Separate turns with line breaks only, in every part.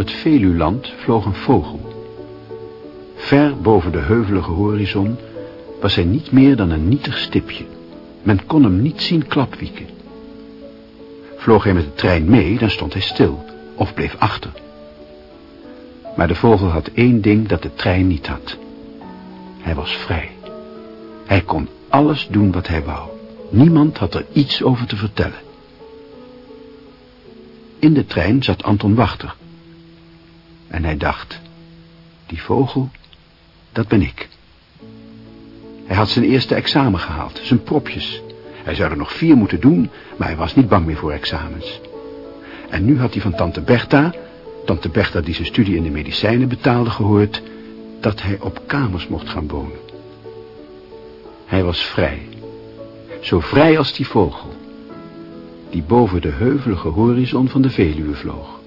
het Veluland vloog een vogel. Ver boven de heuvelige horizon was hij niet meer dan een nietig stipje. Men kon hem niet zien klapwieken. Vloog hij met de trein mee, dan stond hij stil of bleef achter. Maar de vogel had één ding dat de trein niet had. Hij was vrij. Hij kon alles doen wat hij wou. Niemand had er iets over te vertellen. In de trein zat Anton Wachter. En hij dacht, die vogel, dat ben ik. Hij had zijn eerste examen gehaald, zijn propjes. Hij zou er nog vier moeten doen, maar hij was niet bang meer voor examens. En nu had hij van tante Bertha, tante Bertha die zijn studie in de medicijnen betaalde, gehoord dat hij op kamers mocht gaan wonen. Hij was vrij. Zo vrij als die vogel. Die boven de heuvelige horizon van de Veluwe vloog.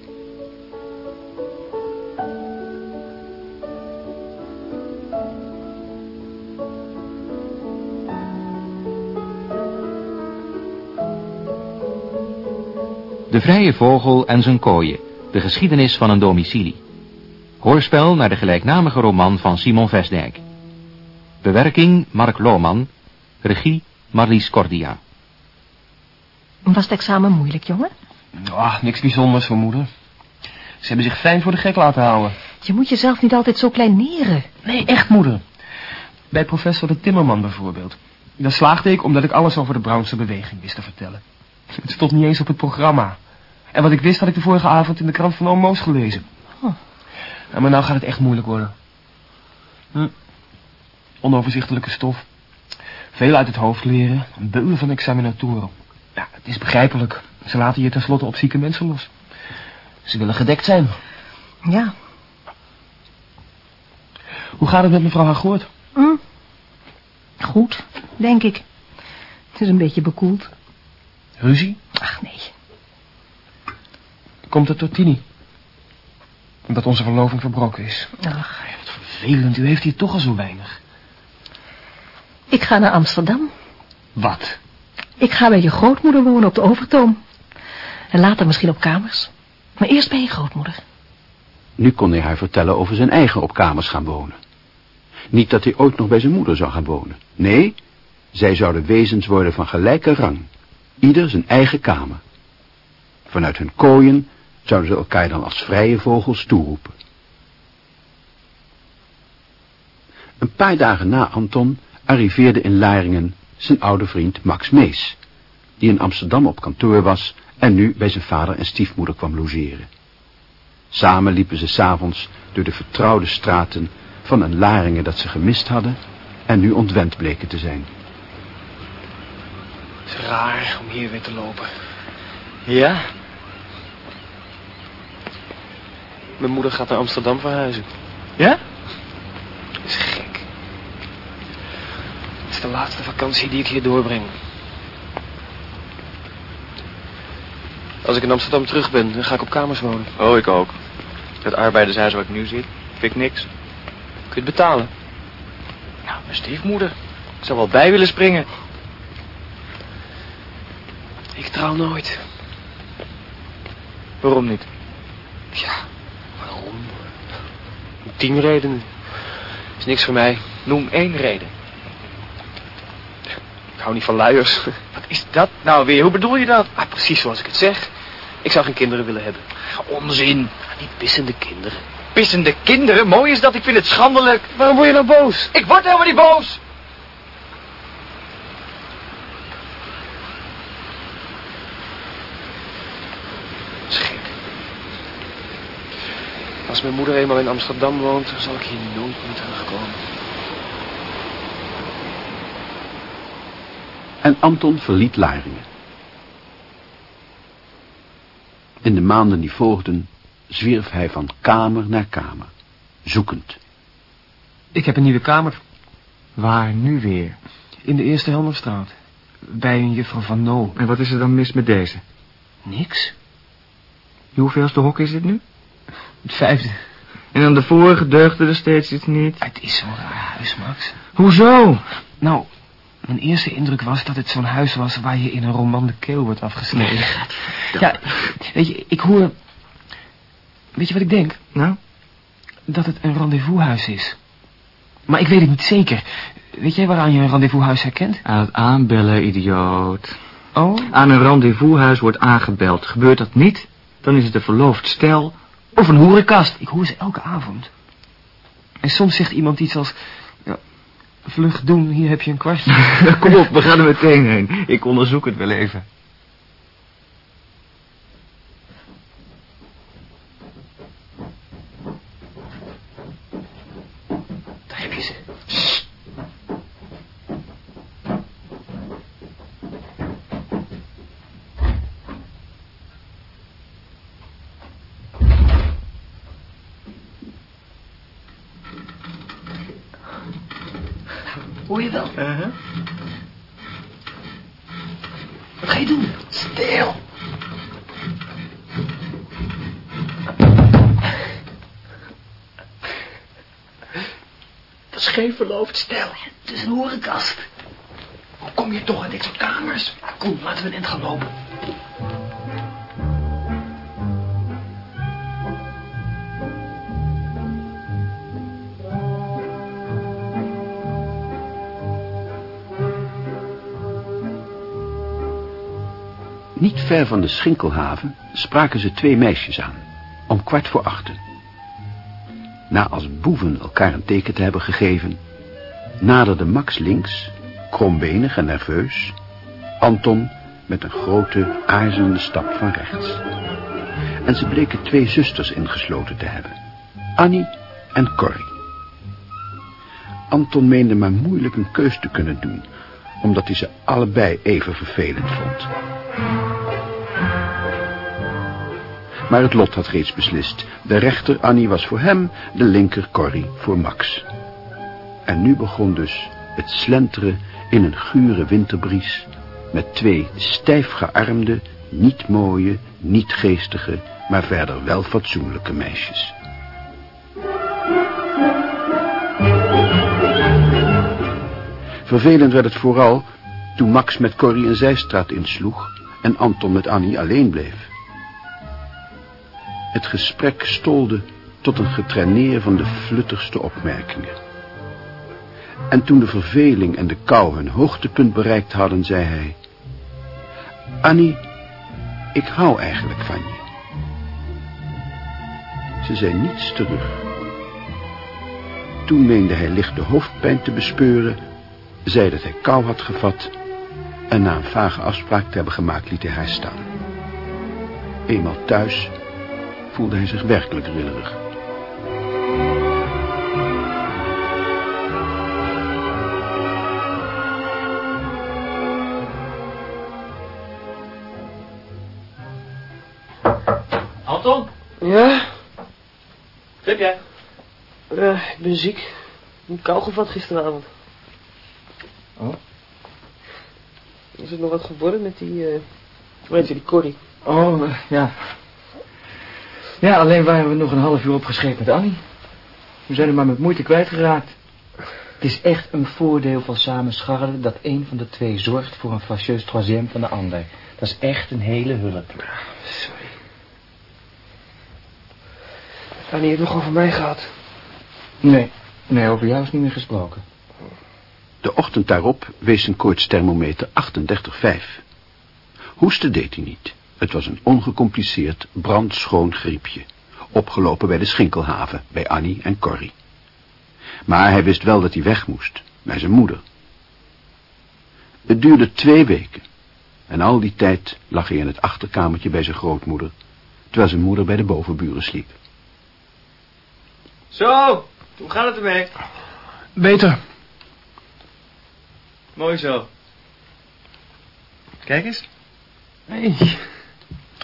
De Vrije Vogel en zijn kooien. De geschiedenis van een domicilie. Hoorspel naar de gelijknamige roman van Simon Vesdijk. Bewerking Mark Lohman. Regie Marlies Cordia.
Was het examen moeilijk, jongen?
Ah, niks bijzonders voor moeder. Ze hebben zich fijn voor de gek laten houden.
Je moet jezelf niet altijd zo kleineren.
Nee, echt moeder. Bij professor de Timmerman bijvoorbeeld. Daar slaagde ik omdat ik alles over de Brownse beweging wist te vertellen. Het stond niet eens op het programma. En wat ik wist had ik de vorige avond in de krant van Oom gelezen.
Oh.
Ja, maar nou gaat het echt moeilijk worden. Hm. Onoverzichtelijke stof. Veel uit het hoofd leren. Een beulen van examinatoren. Ja, het is begrijpelijk. Ze laten je tenslotte op zieke mensen los. Ze willen gedekt zijn.
Ja.
Hoe gaat het met mevrouw Hagoort?
Hm. Goed, denk ik. Het is een beetje bekoeld.
Ruzie?
Ach, nee.
Komt het door Tini? Omdat onze verloving verbroken is.
Ach.
Wat vervelend. U heeft hier toch al zo weinig.
Ik ga naar Amsterdam.
Wat?
Ik ga bij je grootmoeder wonen op de Overtoom. En later misschien op kamers. Maar eerst bij je grootmoeder.
Nu kon hij haar vertellen over zijn eigen op kamers gaan wonen. Niet dat hij ooit nog bij zijn moeder zou gaan wonen. Nee, zij zouden wezens worden van gelijke rang. Ieder zijn eigen kamer. Vanuit hun kooien zouden ze elkaar dan als vrije vogels toeroepen. Een paar dagen na Anton arriveerde in Laringen zijn oude vriend Max Mees, die in Amsterdam op kantoor was en nu bij zijn vader en stiefmoeder kwam logeren. Samen liepen ze s'avonds door de vertrouwde straten van een Laringen dat ze gemist hadden en nu ontwend bleken te zijn.
Het is raar om hier weer te lopen.
Ja?
Mijn moeder gaat naar Amsterdam verhuizen.
Ja?
Dat is gek. Het is de laatste vakantie die ik hier doorbreng. Als ik in Amsterdam terug ben, dan ga ik op kamers wonen.
Oh, ik ook. Het arbeidershuis waar ik nu zit, vind ik niks.
Kun je het betalen?
Nou, mijn stiefmoeder. Ik zou wel bij willen springen.
Ik trouw nooit.
Waarom niet?
Ja? Tien redenen. Is niks voor mij.
Noem één reden.
Ik hou niet van luiers.
Wat is dat nou weer? Hoe bedoel je dat?
Ah, precies zoals ik het zeg. Ik zou geen kinderen willen hebben.
Onzin.
Die pissende kinderen.
Pissende kinderen? Mooi is dat. Ik vind het schandelijk.
Waarom word je nou boos?
Ik word helemaal niet boos.
Dat is gek. Als mijn moeder eenmaal in Amsterdam woont, zal ik hier nooit meer terugkomen.
En Anton verliet Laringen. In de maanden die volgden zwierf hij van kamer naar kamer, zoekend.
Ik heb een nieuwe kamer.
Waar nu weer?
In de Eerste Helmerstraat. Bij een juffrouw Van No.
En wat is er dan mis met deze?
Niks.
Hoeveelste hok is dit nu?
Het vijfde.
En dan de vorige deugde er steeds iets niet.
Het is zo'n raar huis, Max.
Hoezo?
Nou, mijn eerste indruk was dat het zo'n huis was waar je in een roman de keel wordt afgesneden. Ja, weet je, ik hoor... Weet je wat ik denk?
Nou?
Dat het een rendezvoushuis is. Maar ik weet het niet zeker. Weet jij waaraan je een rendezvoushuis herkent?
Aan het aanbellen, idioot.
Oh?
Aan een rendezvoushuis wordt aangebeld. Gebeurt dat niet, dan is het een verloofd stel of een hoerenkast.
Ik hoor ze elke avond. En soms zegt iemand iets als... Ja, vlug doen, hier heb je een kwartje.
Kom op, we gaan er meteen heen. Ik onderzoek het wel even.
Daar heb je ze. Hoor je wel? Wat ga je doen? Stil. Dat is geen verloofd stel. Het is een horenkast. Hoe kom je toch in dit soort kamers? Kom, laten we net gaan lopen.
Niet ver van de Schinkelhaven spraken ze twee meisjes aan, om kwart voor achten. Na als boeven elkaar een teken te hebben gegeven, naderde Max links, krombenig en nerveus, Anton met een grote, aarzelende stap van rechts. En ze bleken twee zusters ingesloten te hebben, Annie en Corrie. Anton meende maar moeilijk een keus te kunnen doen, omdat hij ze allebei even vervelend vond. Maar het lot had reeds beslist. De rechter Annie was voor hem, de linker Corrie voor Max. En nu begon dus het slenteren in een gure winterbries... met twee stijf gearmde, niet mooie, niet geestige... maar verder wel fatsoenlijke meisjes. Vervelend werd het vooral toen Max met Corrie een zijstraat insloeg... en Anton met Annie alleen bleef. Het gesprek stolde tot een getraineer van de fluttigste opmerkingen. En toen de verveling en de kou hun hoogtepunt bereikt hadden, zei hij... Annie, ik hou eigenlijk van je. Ze zei niets terug. Toen meende hij lichte hoofdpijn te bespeuren, zei dat hij kou had gevat... en na een vage afspraak te hebben gemaakt liet hij haar staan. Eenmaal thuis voelde hij zich werkelijk rillerig.
Anton,
Ja?
wat heb jij?
Eh, ik ben ziek. Een kou gevat gisteravond.
Oh?
Is het nog wat geworden met die, eh hoe heet ze, die Corrie?
Oh, eh, ja. Ja, alleen waren we nog een half uur opgescheept met Annie. We zijn er maar met moeite kwijtgeraakt. Het is echt een voordeel van samen scharrelen dat een van de twee zorgt voor een fâcheus troisième van de ander. Dat is echt een hele hulp.
Sorry. Annie heeft nog over mij gehad.
Nee, nee, over jou is niet meer gesproken.
De ochtend daarop wees zijn koortsthermometer 38,5. Hoesten deed hij niet. Het was een ongecompliceerd, brandschoon griepje. Opgelopen bij de Schinkelhaven, bij Annie en Corrie. Maar hij wist wel dat hij weg moest, bij zijn moeder. Het duurde twee weken. En al die tijd lag hij in het achterkamertje bij zijn grootmoeder, terwijl zijn moeder bij de bovenburen sliep.
Zo, hoe gaat het ermee?
Beter.
Mooi zo. Kijk eens.
Hey,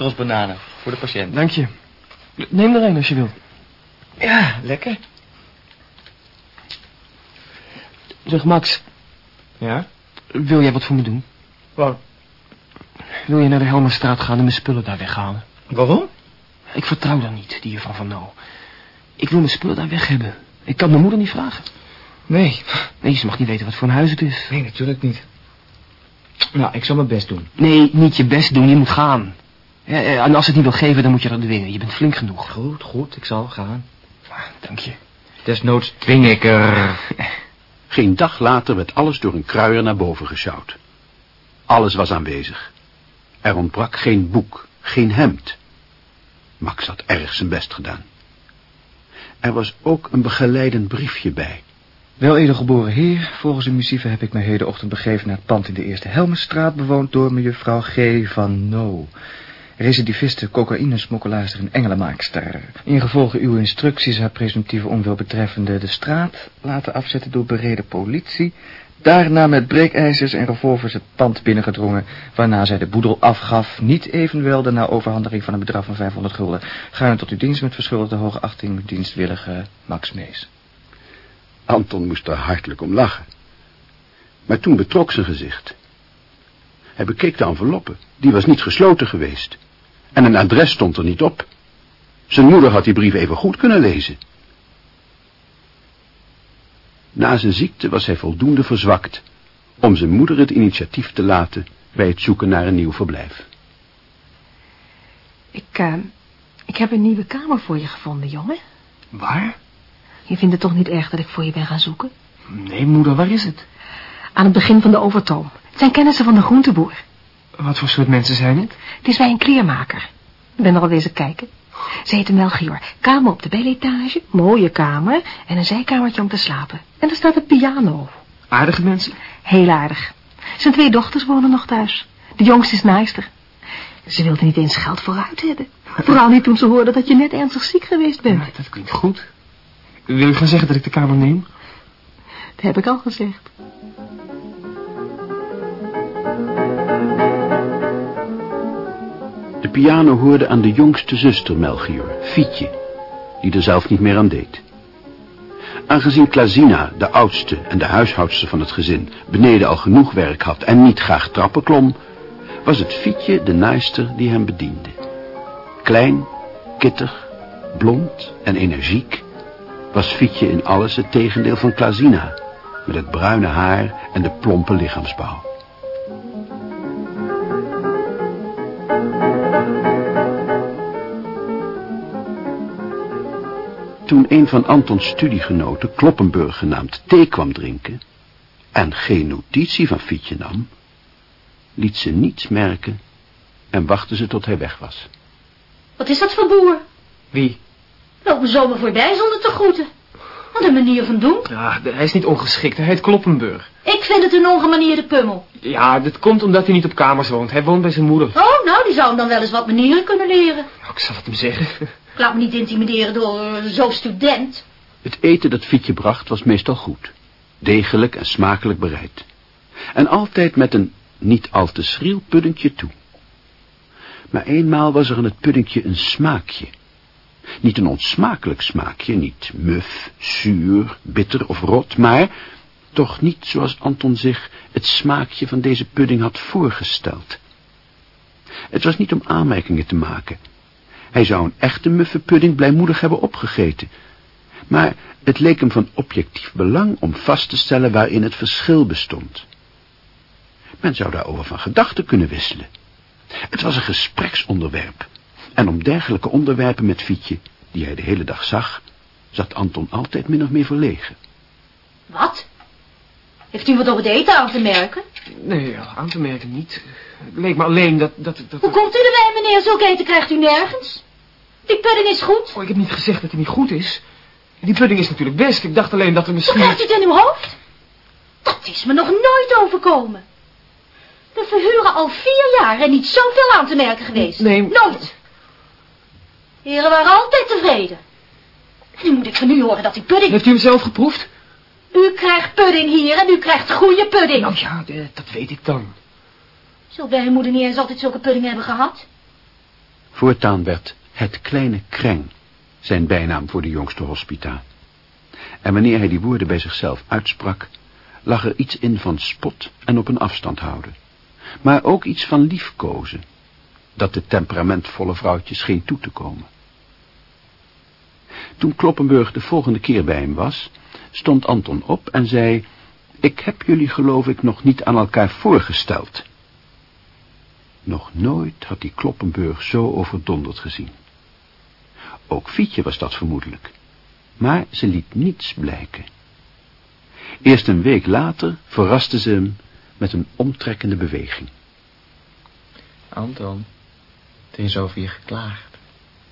Tros bananen, voor de patiënt.
dank je. Neem er een als je wilt.
Ja, lekker.
Zeg Max,
Ja?
wil jij wat voor me doen?
Wat?
Wil je naar de Helmerstraat gaan en mijn spullen daar weghalen?
Waarom?
Ik vertrouw dan niet, die juffrouw van No. Ik wil mijn spullen daar weg hebben. Ik kan mijn moeder niet vragen.
Nee,
Nee, ze mag niet weten wat voor een huis het is.
nee, natuurlijk niet. Nou, ik zal mijn best doen.
Nee, niet je best doen, je moet gaan. Ja, ja, en als het niet wil geven, dan moet je dat dwingen. Je bent flink genoeg.
Goed, goed, ik zal gaan.
Ah, dank je.
Desnoods dwing ik er.
Geen dag later werd alles door een kruier naar boven gesjouwd. Alles was aanwezig. Er ontbrak geen boek, geen hemd. Max had erg zijn best gedaan. Er was ook een begeleidend briefje bij.
Wel edelgeboren heer, volgens de muzieve heb ik mij hedenochtend begeven naar het pand in de Eerste Helmenstraat, bewoond door mejuffrouw G. van No. Recidiviste, cocaïnesmokkelaarster en engelenmaakster. Ingevolge uw instructies haar presumptieve onwil betreffende de straat laten afzetten door bereden politie. Daarna met breekijzers en revolvers het pand binnengedrongen, waarna zij de boedel afgaf, niet evenwel de na overhandiging van een bedrag van 500 gulden. Gaarne tot uw dienst met verschuldigde hoge achting, uw dienstwillige Max Mees.
Anton moest er hartelijk om lachen. Maar toen betrok zijn gezicht. Hij bekeek de enveloppe. Die was niet gesloten geweest. En een adres stond er niet op. Zijn moeder had die brief even goed kunnen lezen. Na zijn ziekte was hij voldoende verzwakt om zijn moeder het initiatief te laten bij het zoeken naar een nieuw verblijf.
Ik, eh, ik heb een nieuwe kamer voor je gevonden, jongen.
Waar?
Je vindt het toch niet erg dat ik voor je ben gaan zoeken?
Nee, moeder, waar is het?
Aan het begin van de overtoom. Het zijn kennissen van de groenteboer.
Wat voor soort mensen zijn het?
Het is bij een kleermaker. Ik ben er al wezen kijken. Ze heet Melchior. Kamer op de beletage, mooie kamer en een zijkamertje om te slapen. En er staat een piano.
Aardige mensen?
Heel aardig. Zijn twee dochters wonen nog thuis. De jongste is naaister. Ze wilde niet eens geld vooruit hebben. Vooral niet toen ze hoorde dat je net ernstig ziek geweest bent.
Ja, dat klinkt goed. Wil je gaan zeggen dat ik de kamer neem?
Dat heb ik al gezegd.
De piano hoorde aan de jongste zuster Melchior, Fietje, die er zelf niet meer aan deed. Aangezien Klazina, de oudste en de huishoudster van het gezin, beneden al genoeg werk had en niet graag trappen klom, was het Fietje de naaister die hem bediende. Klein, kittig, blond en energiek was Fietje in alles het tegendeel van Klazina, met het bruine haar en de plompe lichaamsbouw. Toen een van Antons studiegenoten, Kloppenburg genaamd, thee kwam drinken en geen notitie van Fietje nam, liet ze niets merken en wachtte ze tot hij weg was.
Wat is dat voor boer?
Wie?
Lopen zomaar voorbij zonder te groeten. Wat een manier van doen.
Ja, hij is niet ongeschikt. Hij heet Kloppenburg.
Ik vind het een ongemanierde pummel.
Ja, dit komt omdat hij niet op kamers woont. Hij woont bij zijn moeder.
Oh, nou, die zou hem dan wel eens wat manieren kunnen leren.
Nou, ik zal het hem zeggen.
Ik laat me niet intimideren door zo'n student.
Het eten dat Fietje bracht was meestal goed, degelijk en smakelijk bereid. En altijd met een niet al te schriel puddingje toe. Maar eenmaal was er in het puddingje een smaakje. Niet een onsmakelijk smaakje, niet muf, zuur, bitter of rot, maar toch niet zoals Anton zich het smaakje van deze pudding had voorgesteld. Het was niet om aanmerkingen te maken. Hij zou een echte muffenpudding blijmoedig hebben opgegeten. Maar het leek hem van objectief belang om vast te stellen waarin het verschil bestond. Men zou daarover van gedachten kunnen wisselen. Het was een gespreksonderwerp. En om dergelijke onderwerpen met Fietje, die hij de hele dag zag, zat Anton altijd min of meer verlegen.
Wat? Heeft u wat op het eten aan te merken?
Nee, aan te merken niet. Het leek me alleen dat... dat, dat
Hoe komt u erbij, meneer? Zulk eten krijgt u nergens. Die pudding is goed.
Oh, ik heb niet gezegd dat hij niet goed is. Die pudding is natuurlijk best. Ik dacht alleen dat er
Hoe
misschien...
krijgt u het in uw hoofd? Dat is me nog nooit overkomen. We verhuren al vier jaar en niet zoveel aan te merken geweest.
Nee.
Nooit. Heren waren altijd tevreden. En nu moet ik van u horen dat die pudding...
Heeft u hem zelf geproefd?
U krijgt pudding hier en u krijgt goede pudding.
Nou ja, eh, dat weet ik dan.
Zult wij en moeder niet eens altijd zulke pudding hebben gehad?
Voortaan werd het kleine kreng zijn bijnaam voor de jongste hospita. En wanneer hij die woorden bij zichzelf uitsprak, lag er iets in van spot en op een afstand houden. Maar ook iets van liefkozen, dat de temperamentvolle vrouwtje scheen toe te komen. Toen Kloppenburg de volgende keer bij hem was, stond Anton op en zei, ik heb jullie geloof ik nog niet aan elkaar voorgesteld. Nog nooit had die Kloppenburg zo overdonderd gezien. Ook Fietje was dat vermoedelijk. Maar ze liet niets blijken. Eerst een week later verraste ze hem met een omtrekkende beweging.
Anton, er is over je geklaagd.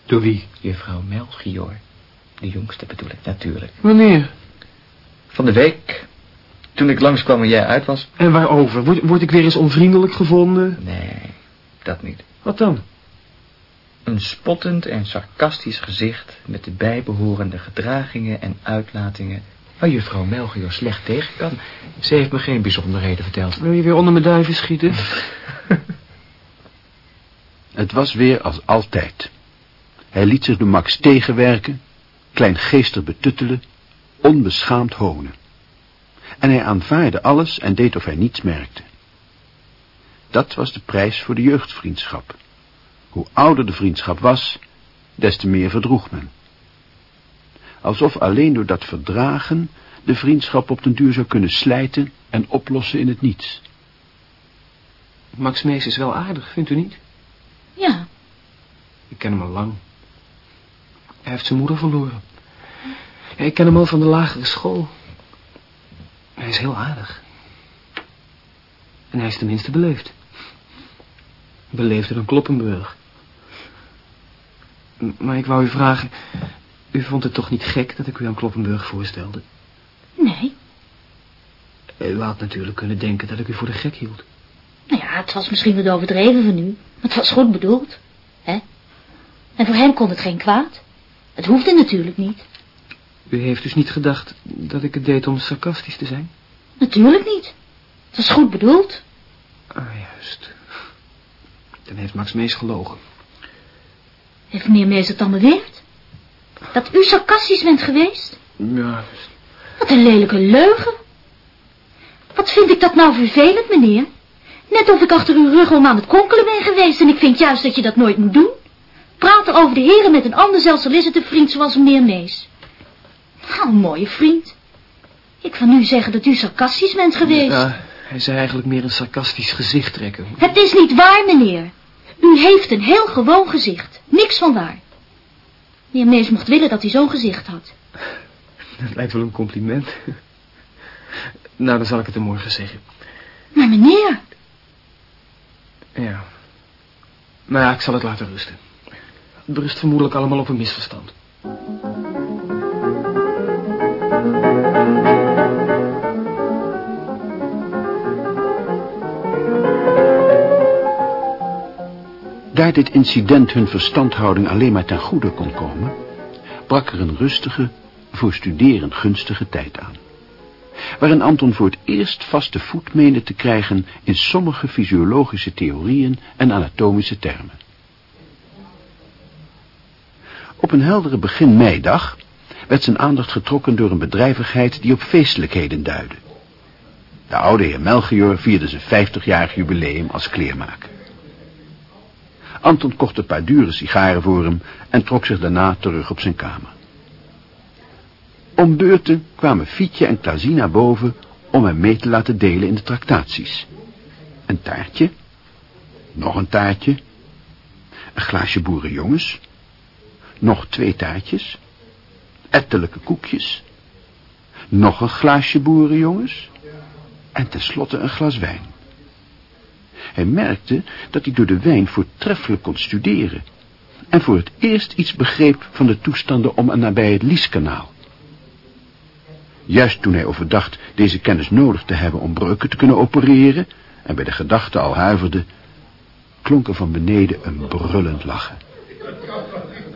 Door wie?
Juffrouw Melchior. De jongste bedoel ik natuurlijk.
Wanneer?
Van de week, toen ik langskwam en jij uit was.
En waarover? Word, word ik weer eens onvriendelijk gevonden?
Nee, dat niet.
Wat dan?
Een spottend en sarcastisch gezicht met de bijbehorende gedragingen en uitlatingen waar juffrouw Melchior slecht tegen kan. Ze heeft me geen bijzonderheden verteld.
Wil je weer onder mijn duiven schieten?
Het was weer als altijd. Hij liet zich door Max tegenwerken, kleingeestig betuttelen, onbeschaamd honen. En hij aanvaarde alles en deed of hij niets merkte. Dat was de prijs voor de jeugdvriendschap. Hoe ouder de vriendschap was, des te meer verdroeg men. Alsof alleen door dat verdragen de vriendschap op den duur zou kunnen slijten en oplossen in het niets.
Max Mees is wel aardig, vindt u niet?
Ja,
Ik ken hem al lang. Hij heeft zijn moeder verloren. Ja, ik ken hem al van de lagere school. Hij is heel aardig. En hij is tenminste beleefd. Beleefder dan Kloppenburg. Maar ik wou u vragen... U vond het toch niet gek dat ik u aan Kloppenburg voorstelde?
nee.
U had natuurlijk kunnen denken dat ik u voor de gek hield.
Nou ja, het was misschien wat overdreven van u. Maar het was goed bedoeld. hè? En voor hem kon het geen kwaad. Het hoefde natuurlijk niet.
U heeft dus niet gedacht dat ik het deed om sarcastisch te zijn?
Natuurlijk niet. Het was goed bedoeld.
Ah, juist. Dan heeft Max Mees gelogen.
Heeft meneer Mees het dan beweerd? Dat u sarcastisch bent geweest?
Ja,
Wat een lelijke leugen. Wat vind ik dat nou vervelend, meneer? Net of ik achter uw rug om aan het konkelen ben geweest... en ik vind juist dat je dat nooit moet doen. Praten over de heren met een ander, zelfs al is het een vriend zoals meneer Mees. Nou, een mooie vriend. Ik kan nu zeggen dat u sarcastisch bent geweest.
Ja, hij zei eigenlijk meer een sarcastisch gezicht trekken.
Het is niet waar, meneer. U heeft een heel gewoon gezicht. Niks van waar. Meneer Mees mocht willen dat hij zo'n gezicht had.
Dat lijkt wel een compliment. Nou, dan zal ik het hem morgen zeggen.
Maar meneer,
Ja. Nou ja, ik zal het laten rusten. Het berust vermoedelijk allemaal op een misverstand.
Daar dit incident hun verstandhouding alleen maar ten goede kon komen, brak er een rustige, voor studeren gunstige tijd aan. Waarin Anton voor het eerst vaste voet meende te krijgen in sommige fysiologische theorieën en anatomische termen. Op een heldere begin meidag werd zijn aandacht getrokken door een bedrijvigheid die op feestelijkheden duidde. De oude heer Melchior vierde zijn 50-jarig jubileum als kleermaker. Anton kocht een paar dure sigaren voor hem en trok zich daarna terug op zijn kamer. Om beurten kwamen Fietje en Klazina boven om hem mee te laten delen in de tractaties. Een taartje, nog een taartje, een glaasje boerenjongens, nog twee taartjes, ettelijke koekjes, nog een glaasje boerenjongens en tenslotte een glas wijn. Hij merkte dat hij door de wijn voortreffelijk kon studeren en voor het eerst iets begreep van de toestanden om en nabij het Lieskanaal. Juist toen hij overdacht deze kennis nodig te hebben om breuken te kunnen opereren en bij de gedachte al huiverde, klonk er van beneden een brullend lachen.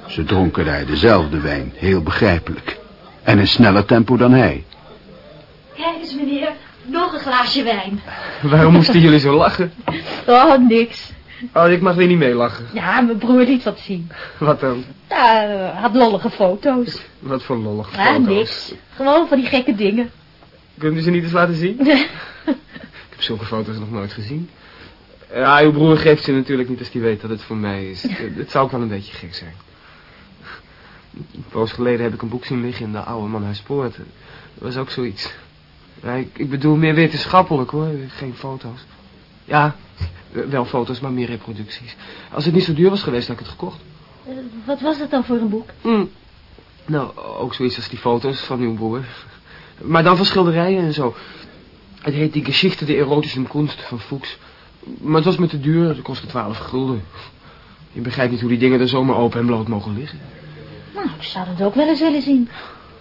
Ze dronken daar dezelfde wijn, heel begrijpelijk, en in sneller tempo dan hij.
Kijk eens, meneer. Nog een glaasje wijn.
Waarom moesten jullie zo lachen?
Oh, niks.
Oh, ik mag weer niet meelachen.
Ja, mijn broer liet wat zien.
Wat dan?
Ja, hij had lollige foto's.
Wat voor lollig
Ja,
foto's.
niks. Gewoon van die gekke dingen.
Kunt u ze niet eens laten zien? Ik heb zulke foto's nog nooit gezien. Ja, uw broer geeft ze natuurlijk niet als hij weet dat het voor mij is. Het- zou ook wel een beetje gek zijn. Een poos geleden heb ik een boek zien liggen in de oude Manhuispoort. Dat was ook zoiets. Ja, ik, ik bedoel meer wetenschappelijk hoor, geen foto's. Ja, Wel foto's, maar meer reproducties. Als het niet zo duur was geweest, had ik het gekocht.
Eh, wat was dat dan voor een boek?
Hm. Nou, ook zoiets als die foto's van uw broer. Maar dan van schilderijen en zo. Het heet Die Geschichte der Erotischen Kunst van Fuchs. Maar het was me te duur, het kostte 12 gulden. Je begrijpt niet hoe die dingen er zomaar open en bloot mogen liggen.
Nou, ik zou dat ook wel eens willen zien.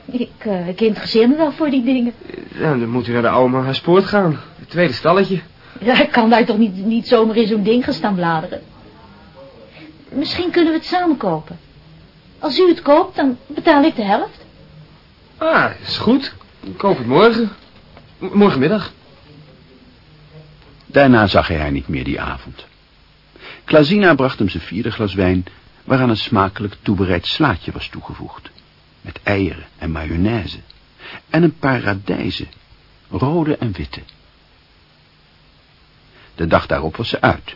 Ik, eh, ik interesseer me wel voor die dingen.
Ja, dan moet u naar de oude haar spoort gaan. Het tweede stalletje.
Ja, ik kan daar toch niet, niet zomaar in zo'n ding gaan staan bladeren. Misschien kunnen we het samen kopen. Als u het koopt, dan betaal ik de helft.
Ah, is goed. Ik koop het morgen. M- morgenmiddag.
Daarna zag hij haar niet meer die avond. Klazina bracht hem zijn vierde glas wijn, waaraan een smakelijk toebereid slaatje was toegevoegd. Met eieren en mayonaise. En een paar radijzen, rode en witte. De dag daarop was ze uit.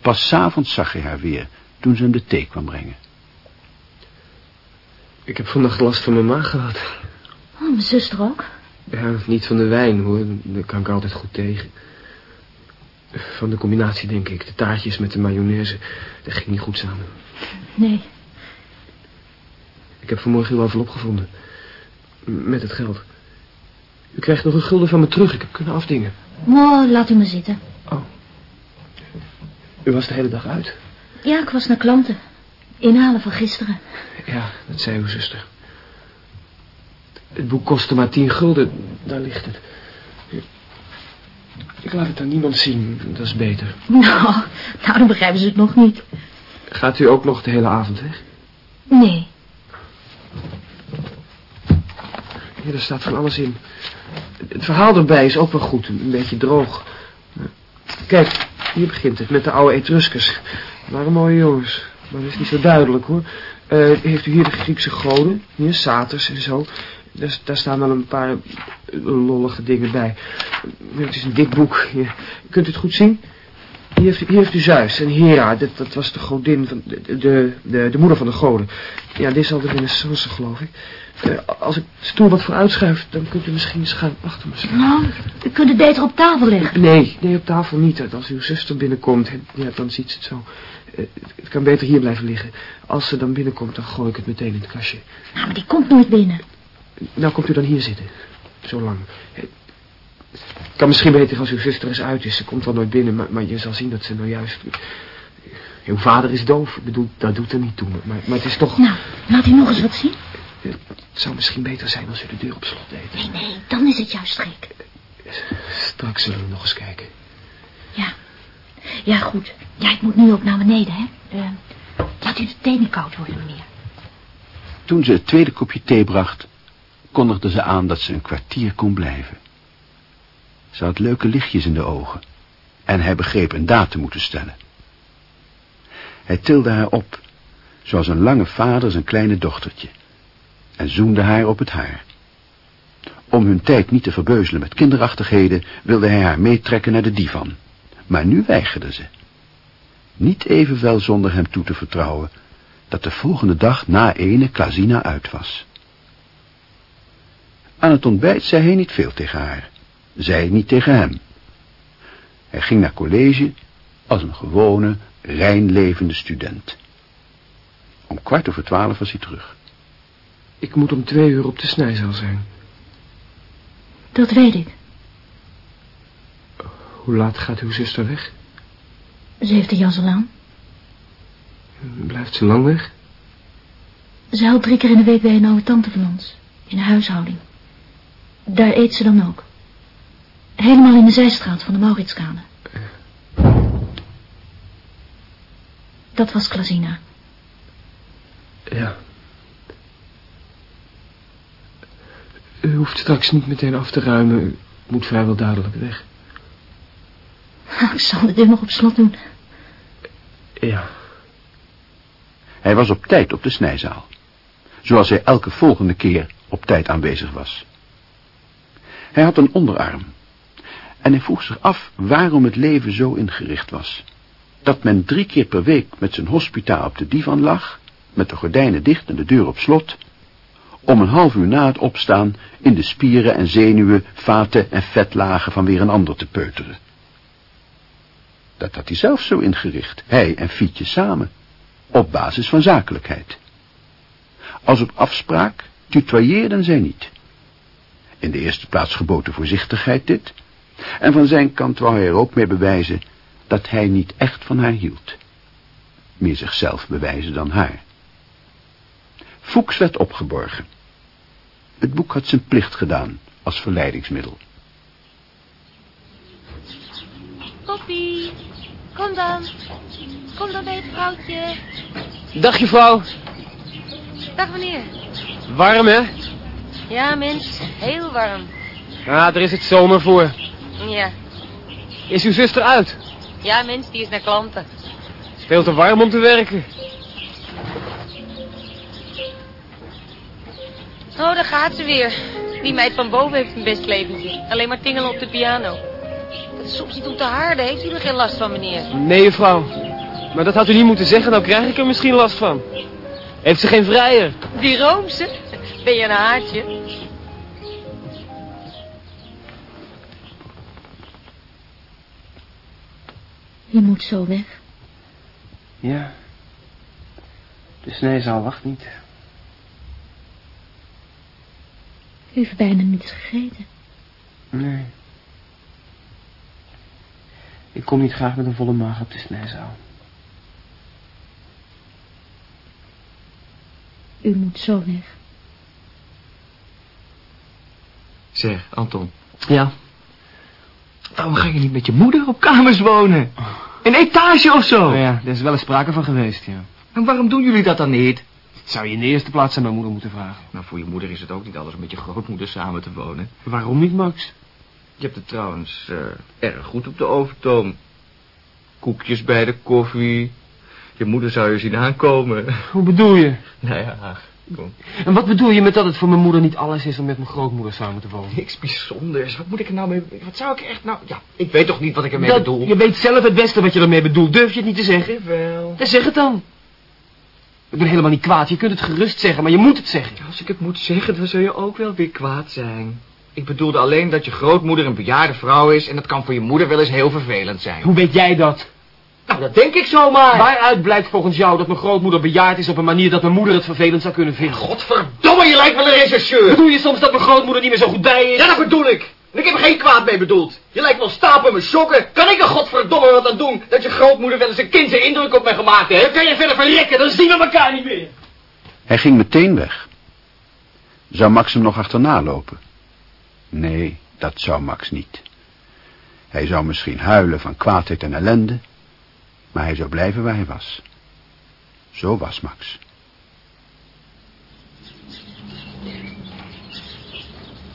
Pas 's avonds zag hij haar weer, toen ze hem de thee kwam brengen.
Ik heb vannacht last van mijn maag gehad.
Oh, mijn zuster ook.
Ja, niet van de wijn hoor, daar kan ik altijd goed tegen. Van de combinatie denk ik, de taartjes met de mayonaise, dat ging niet goed samen.
Nee.
Ik heb vanmorgen uw envelop gevonden. Met het geld. U krijgt nog een gulden van me terug, ik heb kunnen afdingen.
Oh, laat u maar zitten.
U was de hele dag uit.
Ja, ik was naar klanten. Inhalen van gisteren.
Ja, dat zei uw zuster. Het boek kostte maar tien gulden, daar ligt het. Ik laat het aan niemand zien, dat is beter.
Nou, nou, dan begrijpen ze het nog niet.
Gaat u ook nog de hele avond weg?
Nee.
Ja, er staat van alles in. Het verhaal erbij is ook wel goed, een beetje droog. Kijk, hier begint het met de oude Etruskers. Waren mooie jongens, maar dat is niet zo duidelijk hoor. Eh, heeft u hier de Griekse goden, hier Saters en zo. Daar, daar staan wel een paar eh, lollige dingen bij. Het is een dik boek. Kunt u het goed zien? Hier heeft, u- hier heeft u Zeus en Hera, dat, dat was de godin, van de, de, de, de moeder van de goden. Ja, dit is al de renaissance, geloof ik. Eh, als ik de stoel wat vooruit schuif, dan kunt u misschien gaan achter me staan.
Nou, u kunt het beter op tafel leggen.
Nee, nee, op tafel niet. Als uw zuster binnenkomt, ja, dan ziet ze het zo. Eh, het kan beter hier blijven liggen. Als ze dan binnenkomt, dan gooi ik het meteen in het kastje.
Nou, maar die komt nooit binnen.
Nou, komt u dan hier zitten. Zo lang. Het kan misschien beter als uw zuster eens uit is. Ze komt wel nooit binnen, maar, maar je zal zien dat ze nou juist... Uw vader is doof. Ik bedoel, dat doet er niet toe. Maar, maar het is toch...
Nou, laat u nog eens wat zien.
Het zou misschien beter zijn als u de deur op slot deed.
Nee, nee, dan is het juist gek.
Straks zullen we nog eens kijken.
Ja. Ja, goed. Ja, ik moet nu ook naar beneden, hè. Eh, laat u de thee niet koud worden, meneer.
Toen ze het tweede kopje thee bracht, kondigde ze aan dat ze een kwartier kon blijven. Ze had leuke lichtjes in de ogen en hij begreep een daad te moeten stellen. Hij tilde haar op, zoals een lange vader zijn kleine dochtertje, en zoende haar op het haar. Om hun tijd niet te verbeuzelen met kinderachtigheden, wilde hij haar meetrekken naar de divan. Maar nu weigerde ze. Niet evenwel zonder hem toe te vertrouwen dat de volgende dag na ene Klazina uit was. Aan het ontbijt zei hij niet veel tegen haar, zij niet tegen hem. Hij ging naar college als een gewone, rein levende student. Om kwart over twaalf was hij terug.
Ik moet om twee uur op de snijzaal zijn.
Dat weet ik.
Hoe laat gaat uw zuster weg?
Ze heeft de jas al aan.
Blijft ze lang weg?
Ze helpt drie keer in de week bij een oude tante van ons. In de huishouding. Daar eet ze dan ook. Helemaal in de zijstraat van de Mauritskade. Dat was Klazina.
Ja. U hoeft straks niet meteen af te ruimen. U moet vrijwel duidelijk weg.
Ik zal de deur nog op slot doen.
Ja.
Hij was op tijd op de snijzaal, zoals hij elke volgende keer op tijd aanwezig was. Hij had een onderarm en hij vroeg zich af waarom het leven zo ingericht was. Dat men drie keer per week met zijn hospita op de divan lag, met de gordijnen dicht en de deur op slot, om een half uur na het opstaan in de spieren en zenuwen, vaten en vetlagen van weer een ander te peuteren. Dat had hij zelf zo ingericht, hij en Fietje samen, op basis van zakelijkheid. Als op afspraak tutoyeerden zij niet. In de eerste plaats geboten voorzichtigheid dit, en van zijn kant wou hij er ook mee bewijzen dat hij niet echt van haar hield. Meer zichzelf bewijzen dan haar. Fuchs werd opgeborgen. Het boek had zijn plicht gedaan als verleidingsmiddel.
Poppy, kom dan. Kom dan bij het vrouwtje.
Dag juffrouw.
Dag meneer.
Warm hè?
Ja, mens, heel warm.
Ja, er is het zomer voor.
Ja.
Is uw zuster uit?
Ja, mens, die is naar klanten.
Veel te warm om te werken.
Oh, daar gaat ze weer. Die meid van boven heeft een best leventje. Alleen maar tingelen op de piano. Dat is soms niet om te harden. Heeft u er geen last van, meneer?
Nee juffrouw. Maar dat had u niet moeten zeggen, nou krijg ik er misschien last van. Heeft ze geen vrijer?
Die roomse? Ben je een haartje?
Je moet zo weg.
Ja. De sneezaal wacht niet.
U heeft bijna niets gegeten.
Nee. Ik kom niet graag met een volle maag op de snijzaal.
U moet zo weg.
Zeg, Anton,
Ja.
waarom ga je niet met je moeder op kamers wonen? Een etage of zo?
Oh ja, er is wel eens sprake van geweest, ja.
En waarom doen jullie dat dan niet?
Dat zou je in de eerste plaats aan mijn moeder moeten vragen.
Nou, voor je moeder is het ook niet alles om met je grootmoeder samen te wonen.
Waarom niet, Max?
Je hebt het trouwens eh, erg goed op de overtoom. Koekjes bij de koffie. Je moeder zou je zien aankomen.
Hoe bedoel je?
Nou ja, kom.
En wat bedoel je met dat het voor mijn moeder niet alles is om met mijn grootmoeder samen te wonen?
Niks bijzonders. Wat moet ik er nou mee... Wat zou ik er echt nou... Ja, ik weet toch niet wat ik ermee
Dat-
bedoel?
Je weet zelf het beste wat je ermee bedoelt. Durf je het niet te zeggen?
Wel...
Ja, zeg het dan. Ik ben helemaal niet kwaad. Je kunt het gerust zeggen, maar je moet het zeggen.
Als ik het moet zeggen, dan zul je ook wel weer kwaad zijn. Ik bedoelde alleen dat je grootmoeder een bejaarde vrouw is... en dat kan voor je moeder wel eens heel vervelend zijn.
Hoe weet jij dat?
Nou, dat denk ik zomaar.
Waaruit blijkt volgens jou dat mijn grootmoeder bejaard is op een manier dat mijn moeder het vervelend zou kunnen vinden?
Godverdomme, je lijkt wel een rechercheur.
Bedoel je soms dat mijn grootmoeder niet meer zo goed bij is?
Ja, dat bedoel ik. En ik heb er geen kwaad mee bedoeld. Je lijkt wel stapel mijn sokken. Kan ik er godverdomme wat aan doen dat je grootmoeder wel eens een kindse indruk op mij gemaakt heeft? Kan je verder verrekken, dan zien we elkaar niet meer.
Hij ging meteen weg. Zou Max hem nog achterna lopen? Nee, dat zou Max niet. Hij zou misschien huilen van kwaadheid en ellende, maar hij zou blijven waar hij was. Zo was Max.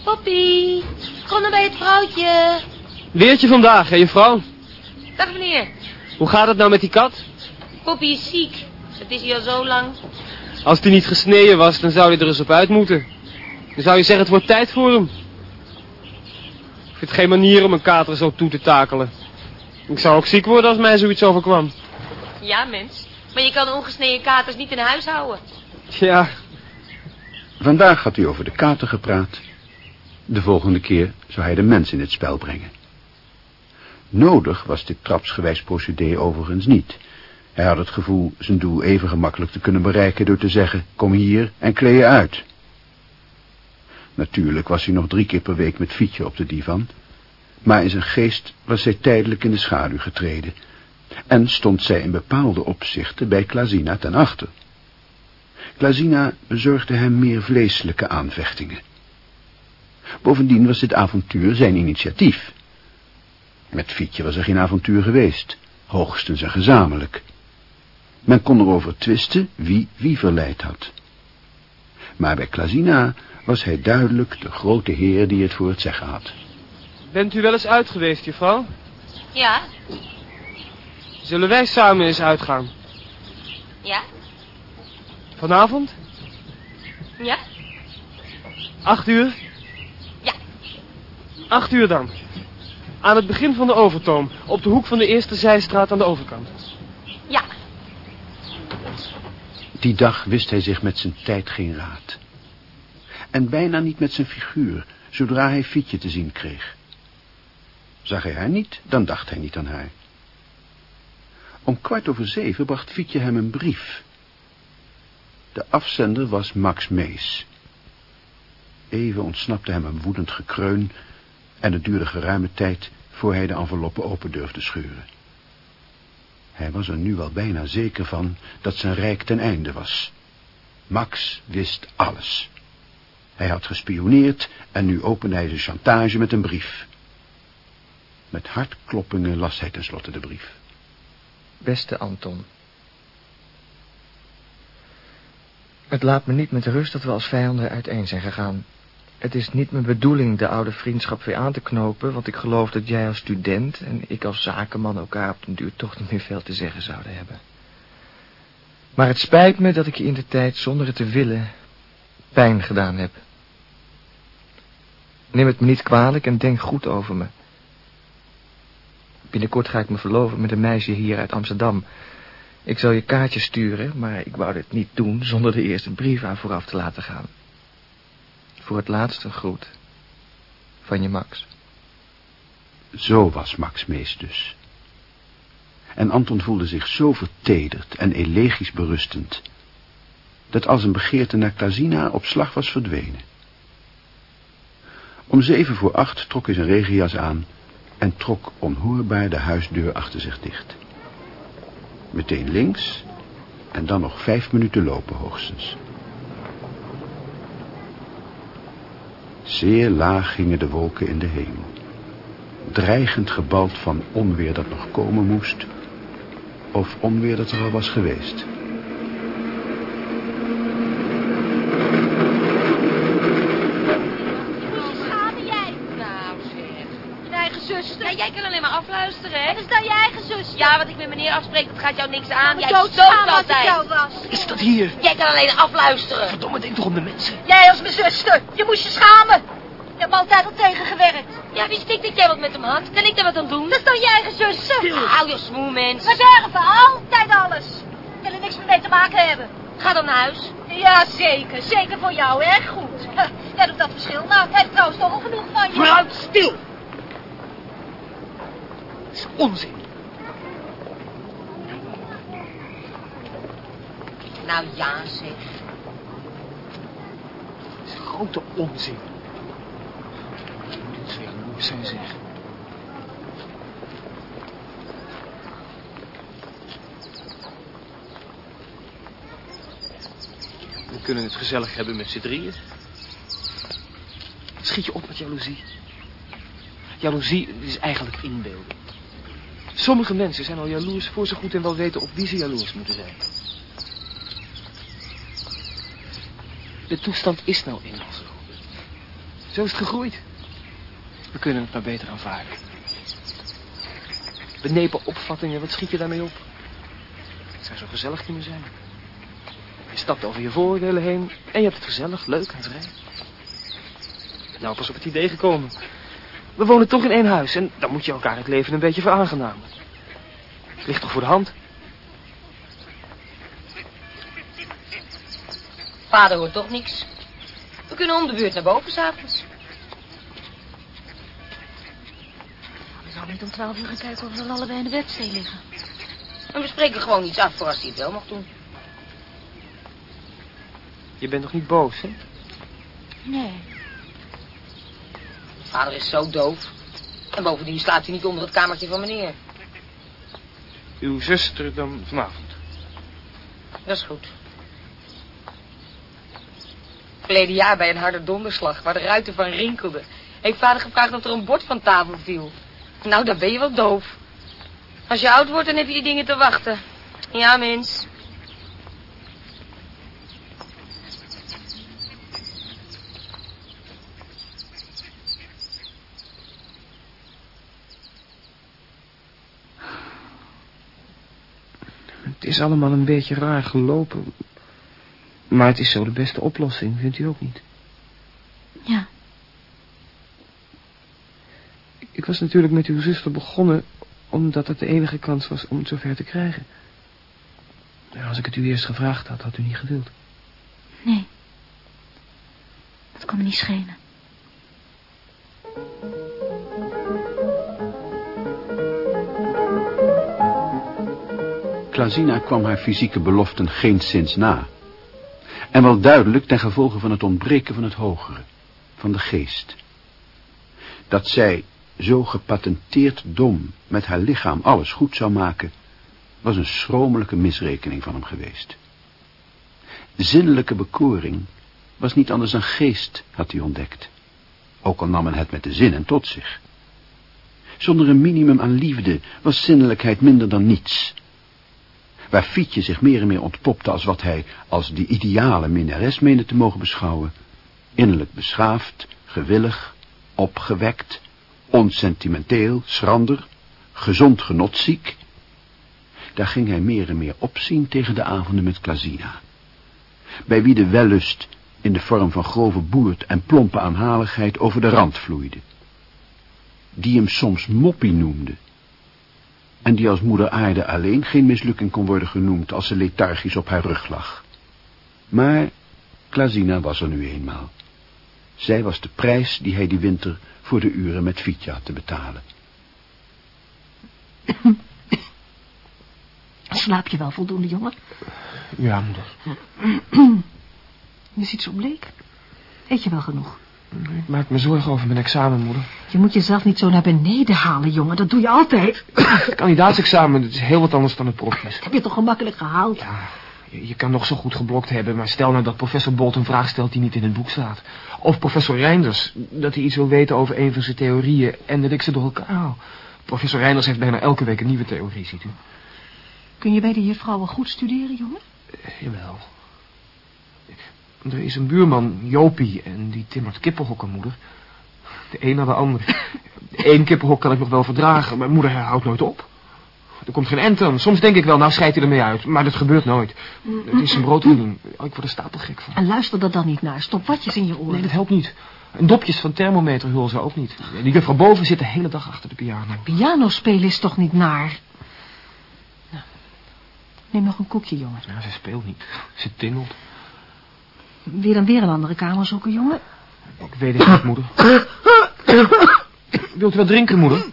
Poppy, kom dan bij het vrouwtje.
Weertje vandaag, hè, juffrouw?
Dag meneer.
Hoe gaat het nou met die kat?
Poppy is ziek. Het is hier al zo lang.
Als die niet gesneden was, dan zou hij er eens op uit moeten. Dan zou je zeggen, het wordt tijd voor hem. Ik vind het geen manier om een kater zo toe te takelen. Ik zou ook ziek worden als mij zoiets overkwam.
Ja, mens. Maar je kan ongesneden katers niet in huis houden.
Ja,
Vandaag had hij over de kater gepraat. De volgende keer zou hij de mens in het spel brengen. Nodig was dit trapsgewijs procedé overigens niet. Hij had het gevoel zijn doel even gemakkelijk te kunnen bereiken door te zeggen, kom hier en kleed je uit. Natuurlijk was hij nog drie keer per week met Fietje op de divan, maar in zijn geest was zij tijdelijk in de schaduw getreden en stond zij in bepaalde opzichten bij Klazina ten achter. Klazina bezorgde hem meer vleeselijke aanvechtingen. Bovendien was dit avontuur zijn initiatief. Met Fietje was er geen avontuur geweest, hoogstens een gezamenlijk. Men kon erover twisten wie wie verleid had. Maar bij Klazina was hij duidelijk de grote heer die het voor het zeggen had.
Bent u wel eens uit geweest, juffrouw?
Ja,
Zullen wij samen eens uitgaan?
ja,
Vanavond?
ja.
Acht uur?
Ja.
Acht uur dan. Aan het begin van de overtoom, op de hoek van de eerste zijstraat aan de overkant.
Ja,
Die dag wist hij zich met zijn tijd geen raad. En bijna niet met zijn figuur, zodra hij Fietje te zien kreeg. Zag hij haar niet, dan dacht hij niet aan haar. Om kwart over zeven bracht Fietje hem een brief. De afzender was Max Mees. Even ontsnapte hem een woedend gekreun... en het duurde geruime tijd voor hij de enveloppe open durfde scheuren. Hij was er nu wel bijna zeker van dat zijn rijk ten einde was. Max wist alles. Hij had gespioneerd en nu opende hij zijn chantage met een brief. Met hartkloppingen las hij tenslotte de brief.
Beste Anton. Het laat me niet met rust dat we als vijanden uiteen zijn gegaan. Het is niet mijn bedoeling de oude vriendschap weer aan te knopen, want ik geloof dat jij als student en ik als zakenman elkaar op den duur toch niet meer veel te zeggen zouden hebben. Maar het spijt me dat ik je in de tijd, zonder het te willen, pijn gedaan heb. Neem het me niet kwalijk en denk goed over me. Binnenkort ga ik me verloven met een meisje hier uit Amsterdam. Ik zal je kaartje sturen, maar ik wou dit niet doen zonder de eerste brief aan vooraf te laten gaan. Voor het laatste groet. Van je Max.
Zo was Max Mees dus. En Anton voelde zich zo vertederd en elegisch berustend... dat als een begeerte naar Klazina op slag was verdwenen. Om zeven voor acht trok hij zijn regenjas aan... en trok onhoorbaar de huisdeur achter zich dicht. Meteen links en dan nog vijf minuten lopen hoogstens... Zeer laag gingen de wolken in de hemel. Dreigend gebald van onweer dat nog komen moest... of onweer dat er al was geweest.
Schamen jij? Nou zeg. Je eigen zuster? Ja, jij kan alleen maar afluisteren, hè? En is dan je eigen zuster? Ja, wat ik met meneer afspreek, dat gaat jou niks aan. Jij stookt altijd.
was.
Is dat hier?
Jij kan alleen afluisteren.
Verdomme, denk toch om de mensen.
Jij als mijn zuster. Je moest je schamen. Je hebt me altijd al tegengewerkt.
Ja, wist ik dat jij wat met hem had? Kan ik daar wat aan doen?
Dat is toch je eigen zuster?
Hou je smoe, mens.
Verderven, altijd alles. Ik wil er niks meer mee te maken hebben.
Ga dan naar huis.
Ja, zeker. Zeker voor jou, erg goed. Jij doet dat verschil. Nou, ik heb trouwens toch al genoeg van je.
Vooruit, stil! Dat is onzin.
Nou ja, zeg.
Dat is grote onzin. Je moet niet zo jaloers zijn, zeg. We kunnen het gezellig hebben met z'n drieën. Schiet je op met jaloezie. Jaloezie is eigenlijk inbeelding. Sommige mensen zijn al jaloers voor ze goed en wel weten op wie ze jaloers moeten zijn. De toestand is nou eenmaal zo. Zo is het gegroeid. We kunnen het maar beter aanvaarden. Benepen opvattingen, wat schiet je daarmee op? Het zou zo gezellig kunnen zijn. Je stapt over je vooroordelen heen en je hebt het gezellig, leuk en vrij. Nou, pas op het idee gekomen. We wonen toch in één huis en dan moet je elkaar het leven een beetje veraangenamen. Het ligt toch voor de hand?
Vader hoort toch niks. We kunnen om de beurt naar boven s'avonds.
We zouden niet om twaalf uur gaan kijken of we dan allebei in de bedstee liggen.
En we spreken gewoon iets af voor als hij het wel mag doen.
Je bent nog niet boos, hè?
Nee.
Vader is zo doof. En bovendien slaapt hij niet onder het kamertje van meneer.
Uw zuster dan vanavond.
Dat is goed. Verleden jaar bij een harde donderslag, waar de ruiten van rinkelden, heeft vader gevraagd of er een bord van tafel viel. Nou, dan ben je wel doof. Als je oud wordt, dan heb je die dingen te wachten. Ja, mens.
Het is allemaal een beetje raar gelopen. Maar het is zo de beste oplossing, vindt u ook niet?
Ja.
Ik was natuurlijk met uw zuster begonnen... omdat het de enige kans was om het zover te krijgen. En als ik het u eerst gevraagd had, had u niet gewild.
Nee. Dat kon me niet schelen.
Klazina kwam haar fysieke beloften geenszins na. En wel duidelijk ten gevolge van het ontbreken van het hogere, van de geest. Dat zij, zo gepatenteerd dom, met haar lichaam alles goed zou maken, was een schromelijke misrekening van hem geweest. Zinnelijke bekoring was niet anders dan geest, had hij ontdekt. Ook al nam men het met de zinnen tot zich. Zonder een minimum aan liefde was zinnelijkheid minder dan niets. Waar Fietje zich meer en meer ontpopte als wat hij als die ideale minnares meende te mogen beschouwen. Innerlijk beschaafd, gewillig, opgewekt, onsentimenteel, schrander, gezond genotziek. Daar ging hij meer en meer opzien tegen de avonden met Klazina. Bij wie de wellust in de vorm van grove boert en plompe aanhaligheid over de rand vloeide. Die hem soms moppie noemde. En die als moeder aarde alleen geen mislukking kon worden genoemd als ze lethargisch op haar rug lag. Maar Klazina was er nu eenmaal. Zij was de prijs die hij die winter voor de uren met Fietje had te betalen.
Slaap je wel voldoende, jongen?
Ja, moeder.
Je ziet zo bleek. Eet je wel genoeg?
Ik maak me zorgen over mijn examen, moeder.
Je moet jezelf niet zo naar beneden halen, jongen. Dat doe je altijd.
Het kandidaatsexamen dat is heel wat anders dan het profjes.
Dat heb je toch gemakkelijk gehaald?
Ja, je, je kan nog zo goed geblokt hebben, maar stel nou dat professor Bolt een vraag stelt die niet in het boek staat. Of professor Reinders, dat hij iets wil weten over een van zijn theorieën en dat ik ze door elkaar haal. Professor Reinders heeft bijna elke week een nieuwe theorie, ziet u.
Kun je bij de juffrouw wel goed studeren, jongen?
Eh, jawel. Er is een buurman, Jopie, en die timmert kippenhokken, moeder. De een na de ander. Eén kippenhok kan ik nog wel verdragen, maar moeder houdt nooit op. Er komt geen end aan. Soms denk ik wel, nou scheidt hij ermee uit. Maar dat gebeurt nooit. Het is een broodwinning. Oh, ik word er stapelgek van.
En luister er dan niet naar. Stop watjes in je oren.
Nee, dat helpt niet. En dopjes van thermometer hullen ze ook niet. Die juffrouw boven zit de hele dag achter de piano.
Piano spelen is toch niet naar? Nou, neem nog een koekje, jongen.
Ja, ze speelt niet. Ze tingelt.
Weer dan weer een andere kamer zoeken, jongen.
Ik weet het niet, moeder. Wilt u wat drinken, moeder?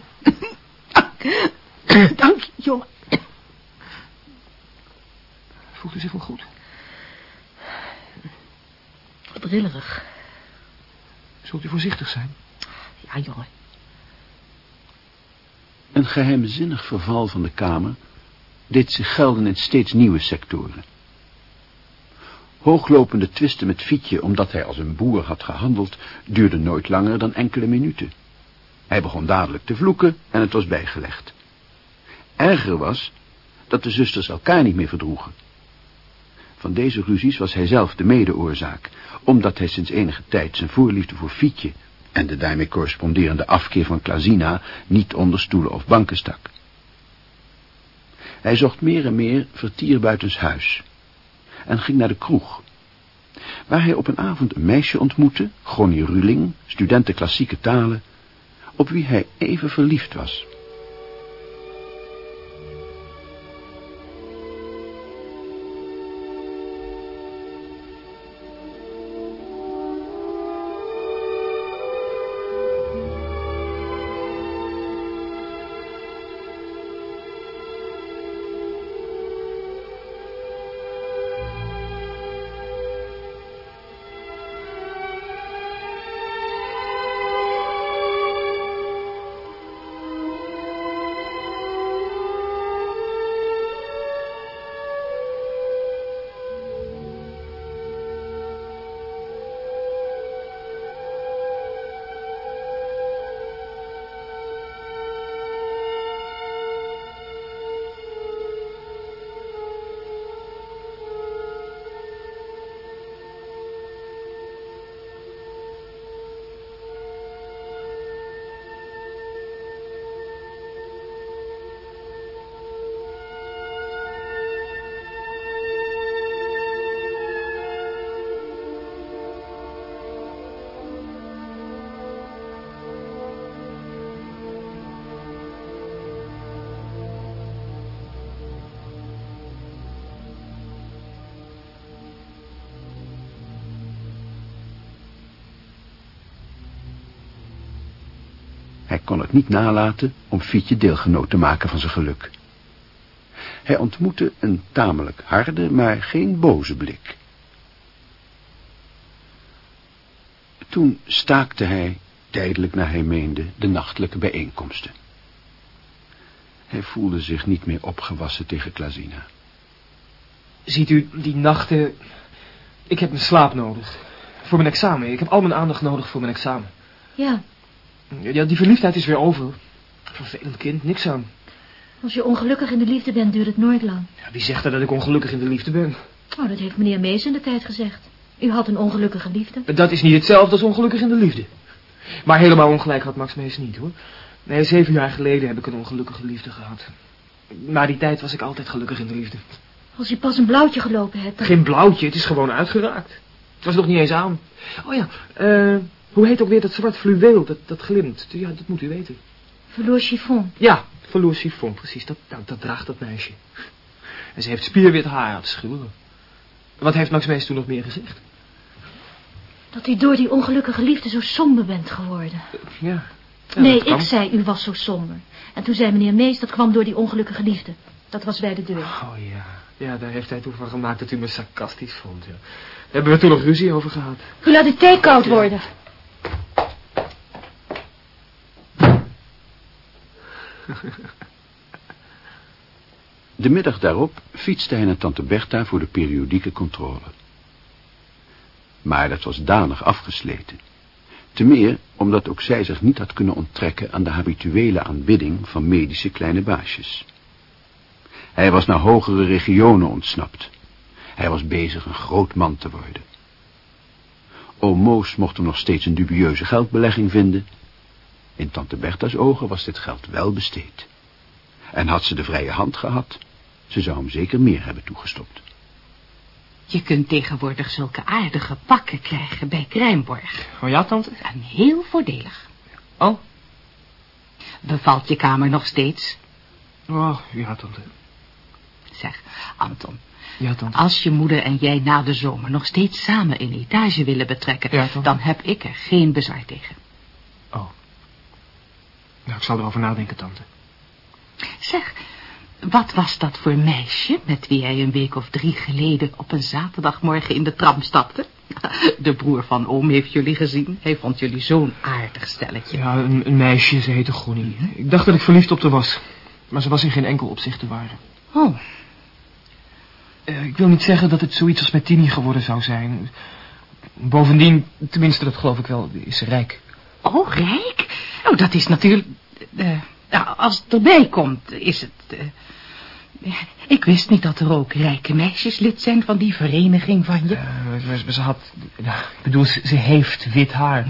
Dank je, jongen.
Voelt u zich wel goed?
Wat rillerig.
Zult u voorzichtig zijn?
Ja, jongen.
Een geheimzinnig verval van de Kamer deed zich gelden in steeds nieuwe sectoren. Hooglopende twisten met Fietje, omdat hij als een boer had gehandeld, duurden nooit langer dan enkele minuten. Hij begon dadelijk te vloeken en het was bijgelegd. Erger was dat de zusters elkaar niet meer verdroegen. Van deze ruzies was hij zelf de medeoorzaak, omdat hij sinds enige tijd zijn voorliefde voor Fietje en de daarmee corresponderende afkeer van Klazina niet onder stoelen of banken stak. Hij zocht meer en meer vertier buitens huis en ging naar de kroeg, waar hij op een avond een meisje ontmoette, Gronnie Ruling, studenten klassieke talen, op wie hij even verliefd was. Kon het niet nalaten om Fietje deelgenoot te maken van zijn geluk. Hij ontmoette een tamelijk harde, maar geen boze blik. Toen staakte hij, tijdelijk naar hij meende, de nachtelijke bijeenkomsten. Hij voelde zich niet meer opgewassen tegen Klazina.
Ziet u, die nachten... Ik heb mijn slaap nodig. Voor mijn examen. Ik heb al mijn aandacht nodig voor mijn examen.
Ja,
Ja, die verliefdheid is weer over. Vervelend kind, niks aan.
als je ongelukkig in de liefde bent, duurt het nooit lang.
Ja, wie zegt er dat ik ongelukkig in de liefde ben?
Oh, dat heeft meneer Mees in de tijd gezegd. U had een ongelukkige liefde.
Dat is niet hetzelfde als ongelukkig in de liefde. Maar helemaal ongelijk had Max Mees niet, hoor. Nee, zeven jaar geleden heb ik een ongelukkige liefde gehad. Na die tijd was ik altijd gelukkig in de liefde.
Als je pas een blauwtje gelopen hebt. dan-
Geen blauwtje, het is gewoon uitgeraakt. Het was nog niet eens aan. Oh ja, eh, hoe heet ook weer dat zwart fluweel, dat, dat glimt? Ja, dat moet u weten.
Verloor chiffon.
Ja, verloor chiffon, precies. Dat, nou, dat draagt dat meisje. En ze heeft spierwit haar aan te schuren. Wat heeft Max Mees toen nog meer gezegd?
Dat u door die ongelukkige liefde zo somber bent geworden.
Ja. ja
nee,
dat
ik zei u was zo somber. En toen zei meneer Mees dat kwam door die ongelukkige liefde. Dat was bij de deur.
Oh ja. Ja, daar heeft hij toen van gemaakt dat u me sarcastisch vond, ja. Daar hebben we toen nog ruzie over gehad.
U laat de thee koud worden.
De middag daarop fietste hij naar tante Bertha voor de periodieke controle. Maar dat was danig afgesleten. Te meer omdat ook zij zich niet had kunnen onttrekken aan de habituele aanbidding van medische kleine baasjes. Hij was naar hogere regionen ontsnapt. Hij was bezig een groot man te worden. Oom Moos mocht hem nog steeds een dubieuze geldbelegging vinden. In tante Bertha's ogen was dit geld wel besteed. En had ze de vrije hand gehad, ze zou hem zeker meer hebben toegestopt.
Je kunt tegenwoordig zulke aardige pakken krijgen bij Krijnborg.
Oh ja, tante?
En heel voordelig.
Oh?
Bevalt je kamer nog steeds?
Oh, ja, tante.
Zeg, Anton,
Ja, tante.
als je moeder en jij na de zomer nog steeds samen een etage willen betrekken,
Ja,
dan heb ik er geen bezwaar tegen.
Nou, ik zal erover nadenken, tante.
Zeg, wat was dat voor meisje met wie hij een week of drie geleden op een zaterdagmorgen in de tram stapte? De broer van oom heeft jullie gezien. Hij vond jullie zo'n aardig stelletje.
Ja, een, een meisje, ze heette Gonnie. Ik dacht dat ik verliefd op haar was. Maar ze was in geen enkel opzicht te waren.
Oh,
Eh, ik wil niet zeggen dat het zoiets als met Tini geworden zou zijn. Bovendien, tenminste dat geloof ik wel, is ze rijk.
oh, rijk? Oh, dat is natuurlijk... eh, nou, als het erbij komt, is het... eh, ik wist niet dat er ook rijke meisjes lid zijn van die vereniging van je.
Eh, ze, ze had, nou, ik bedoel, ze, ze heeft wit haar.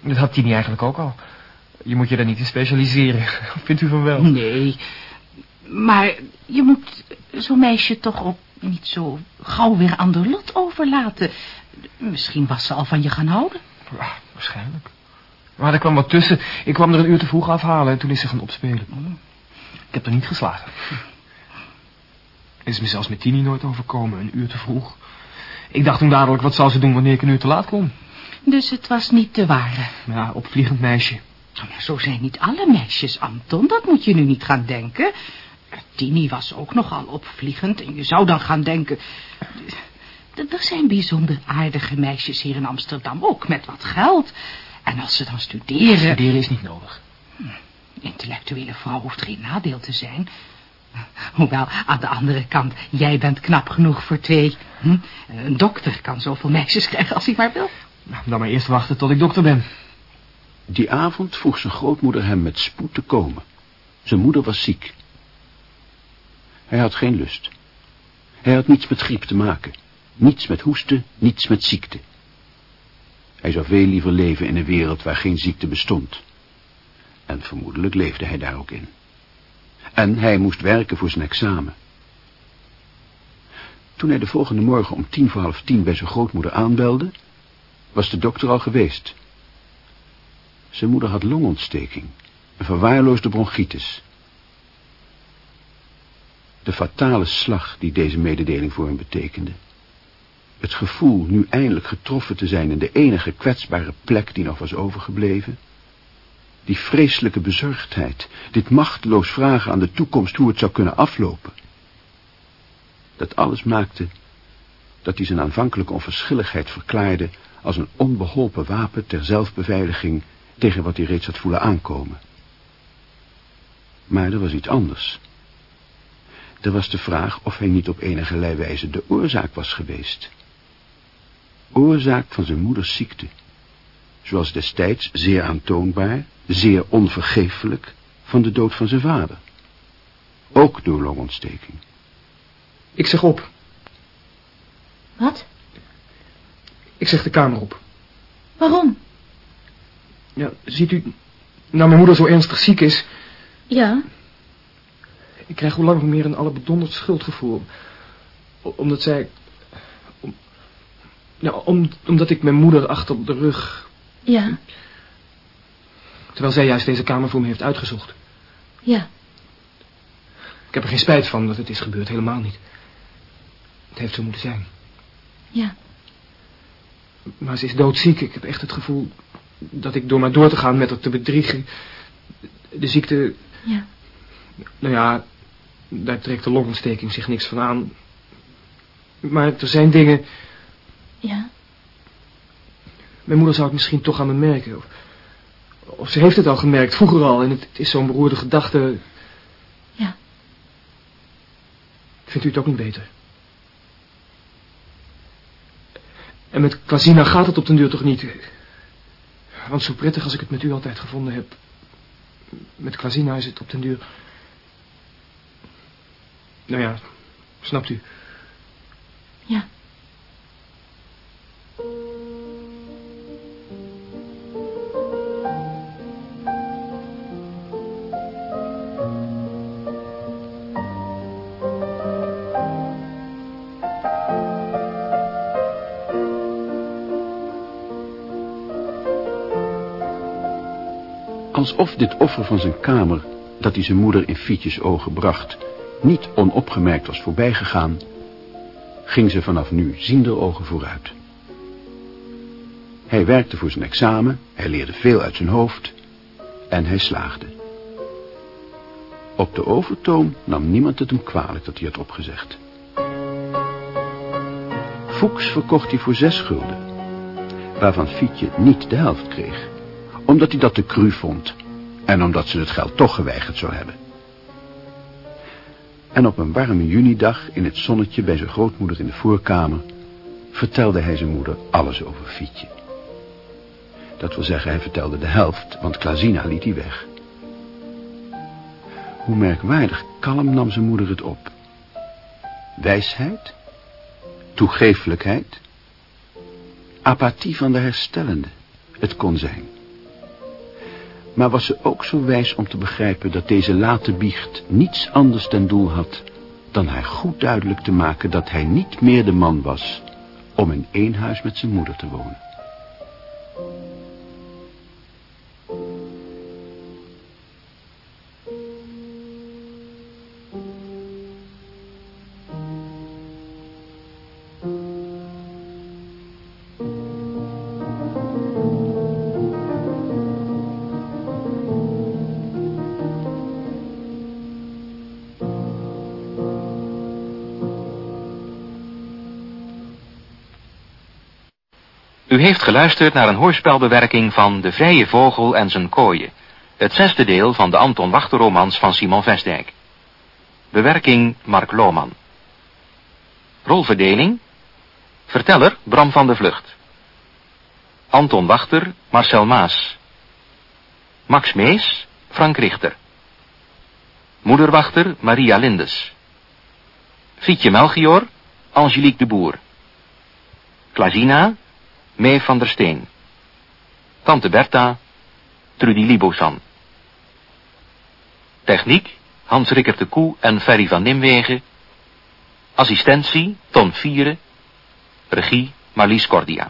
Dat had Tini eigenlijk ook al. Je moet je daar niet in specialiseren. Vindt u van wel?
Nee, maar je moet zo'n meisje toch ook niet zo gauw weer aan de lot overlaten. Misschien was ze al van je gaan houden.
Ja, waarschijnlijk. Maar er kwam wat tussen. Ik kwam er een uur te vroeg afhalen en toen is ze gaan opspelen. Ik heb er niet geslagen. Is me zelfs met Tini nooit overkomen, een uur te vroeg. Ik dacht toen dadelijk, wat zal ze doen wanneer ik een uur te laat kom?
Dus het was niet de ware.
Ja, opvliegend meisje.
Maar zo zijn niet alle meisjes, Anton. Dat moet je nu niet gaan denken. Tini was ook nogal opvliegend. En je zou dan gaan denken... Er zijn bijzonder aardige meisjes hier in Amsterdam, ook met wat geld. En als ze dan studeren...
Studeren is niet nodig.
Intellectuele vrouw hoeft geen nadeel te zijn. Hoewel, aan de andere kant, jij bent knap genoeg voor twee. Hm? Een dokter kan zoveel meisjes krijgen als hij maar wil.
Nou, dan maar eerst wachten tot ik dokter ben.
Die avond vroeg zijn grootmoeder hem met spoed te komen. Zijn moeder was ziek. Hij had geen lust. Hij had niets met griep te maken. Niets met hoesten, niets met ziekte. Hij zou veel liever leven in een wereld waar geen ziekte bestond. En vermoedelijk leefde hij daar ook in. En hij moest werken voor zijn examen. Toen hij de volgende morgen om tien voor half tien bij zijn grootmoeder aanbelde, was de dokter al geweest. Zijn moeder had longontsteking, een verwaarloosde bronchitis. De fatale slag die deze mededeling voor hem betekende. Het gevoel nu eindelijk getroffen te zijn in de enige kwetsbare plek die nog was overgebleven. Die vreselijke bezorgdheid, dit machteloos vragen aan de toekomst hoe het zou kunnen aflopen. Dat alles maakte dat hij zijn aanvankelijke onverschilligheid verklaarde als een onbeholpen wapen ter zelfbeveiliging tegen wat hij reeds had voelen aankomen. Maar er was iets anders. Er was de vraag of hij niet op enige wijze de oorzaak was geweest. Oorzaak van zijn moeders ziekte. Zoals destijds zeer aantoonbaar, zeer onvergeeflijk van de dood van zijn vader. Ook door longontsteking.
Ik zeg op.
Wat?
Ik zeg de kamer op.
Waarom?
Ja, ziet u, nou mijn moeder zo ernstig ziek is...
Ja,
Ik krijg hoe langer hoe meer een allebedonderd schuldgevoel. Omdat zij... Om, omdat ik mijn moeder achter op de rug...
ja,
Terwijl zij juist deze kamer voor me heeft uitgezocht.
ja.
Ik heb er geen spijt van dat het is gebeurd, helemaal niet. Het heeft zo moeten zijn.
Ja.
Maar ze is doodziek. Ik heb echt het gevoel dat ik door maar door te gaan met haar te bedriegen... De ziekte...
Ja.
Nou ja, daar trekt de longontsteking zich niks van aan. Maar er zijn dingen...
Ja.
Mijn moeder zou het misschien toch aan me merken. Of, of ze heeft het al gemerkt, vroeger al. En het, het is zo'n beroerde gedachte.
Ja.
Vindt u het ook niet beter? En met Quasina gaat het op den duur toch niet? Want zo prettig als ik het met u altijd gevonden heb... Met Quasina is het op den duur... Nou ja, snapt u?
Ja.
Alsof dit offer van zijn kamer, dat hij zijn moeder in Fietjes ogen bracht, niet onopgemerkt was voorbijgegaan, ging ze vanaf nu ziender ogen vooruit. Hij werkte voor zijn examen, hij leerde veel uit zijn hoofd en hij slaagde. Op de overtoom nam niemand het hem kwalijk dat hij had opgezegd. Fuchs verkocht hij voor zes gulden, waarvan Fietje niet de helft kreeg omdat hij dat te cru vond en omdat ze het geld toch geweigerd zou hebben. En op een warme junidag in het zonnetje bij zijn grootmoeder in de voorkamer vertelde hij zijn moeder alles over Fietje. Dat wil zeggen, hij vertelde de helft, want Klazina liet hij weg. Hoe merkwaardig kalm nam zijn moeder het op. Wijsheid, toegeeflijkheid, apathie van de herstellende, het kon zijn. Maar was ze ook zo wijs om te begrijpen dat deze late biecht niets anders ten doel had dan haar goed duidelijk te maken dat hij niet meer de man was om in één huis met zijn moeder te wonen.
Geluisterd naar een hoorspelbewerking van De Vrije Vogel en zijn kooien. Het zesde deel van de Anton Wachter romans van Simon Vestdijk. Bewerking Mark Lohman. Rolverdeling. Verteller Bram van de Vlucht. Anton Wachter Marcel Maas. Max Mees Frank Richter. Moederwachter Maria Lindes. Fietje Melchior Angelique de Boer. Klazina Mee van der Steen. Tante Bertha, Trudy Libosan. Techniek, Hans Rickert de Koe en Ferry van Nimwegen. Assistentie, Ton Vieren. Regie, Marlies Cordia.